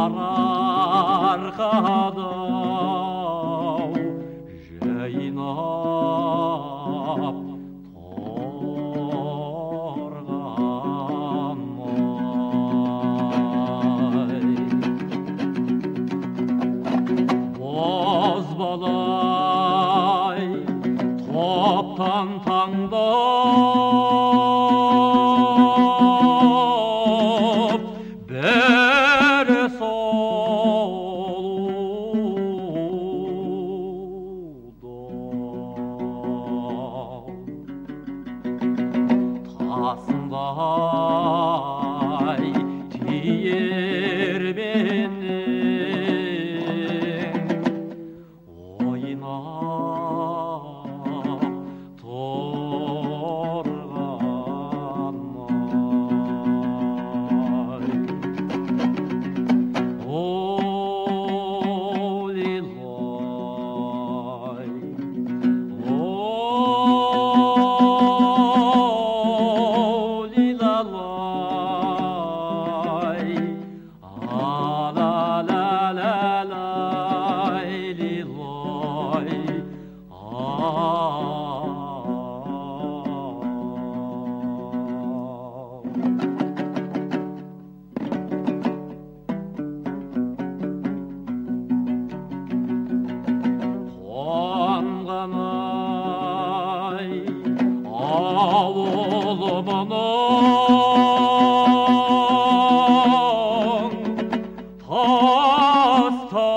сарыарқада жайнап тұрған бозбалай топтан by 野 oğlum anan hasta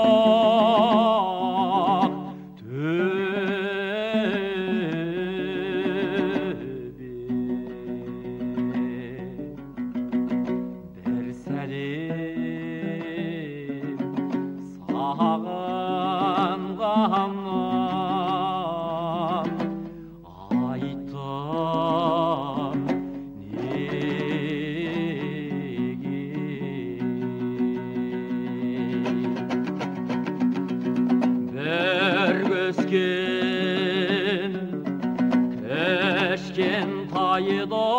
tübi derselim sağa 阿耶多。